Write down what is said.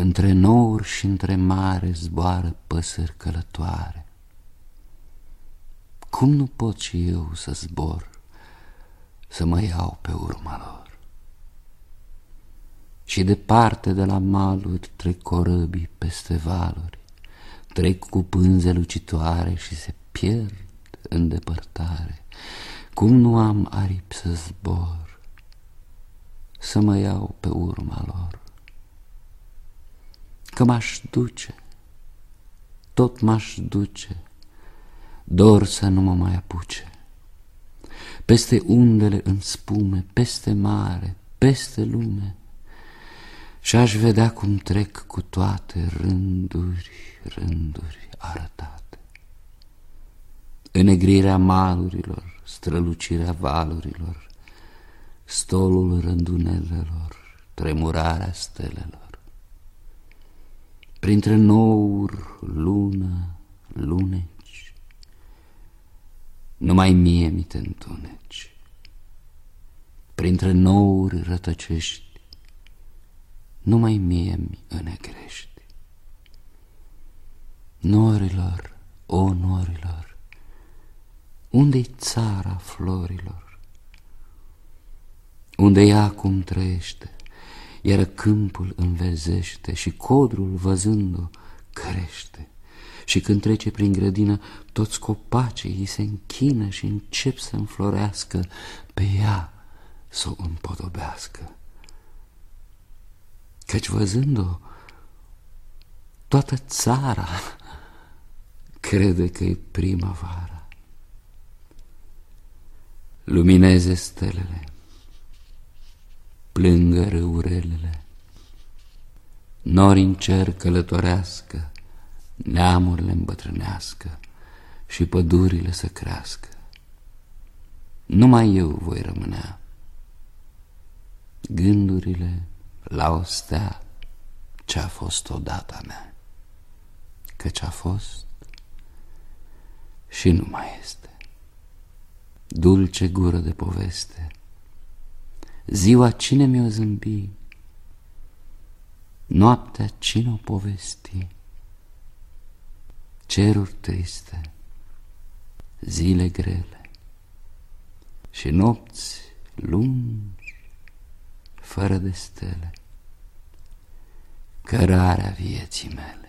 Între nouri și între mare zboară păsări călătoare. Cum nu pot și eu să zbor, să mă iau pe urma lor? Și departe de la maluri trec corăbii peste valuri, trec cu pânze lucitoare și se pierd în depărtare. Cum nu am aripi să zbor, să mă iau pe urma lor? Că m-aș duce, tot m-aș duce, dor să nu mă mai apuce. Peste undele în spume, peste mare, peste lume, și aș vedea cum trec cu toate rânduri, rânduri arătate. Înegrirea malurilor, strălucirea valurilor, stolul rândunelelor, tremurarea stelelor. Printre nouri, lună, luneci, numai mie mi te întuneci. Printre nouri rătăcești, numai mie mi înegrești. Norilor, o norilor, unde-i țara florilor? Unde ea acum trăiește, iar câmpul învezește și codrul văzându-o crește. Și când trece prin grădină, toți copacii îi se închină și încep să înflorească pe ea să o împodobească. Căci văzând-o, toată țara crede că e primăvara. Lumineze stelele, plângă râurelele, nori în cer călătorească, neamurile îmbătrânească și pădurile să crească. Numai eu voi rămânea. Gândurile la o stea ce-a fost odată mea, ce a fost și nu mai este. Dulce gură de poveste, ziua cine mi-o zâmbi, noaptea cine o povesti, ceruri triste, zile grele și nopți lungi fără de stele cărarea vieții mele.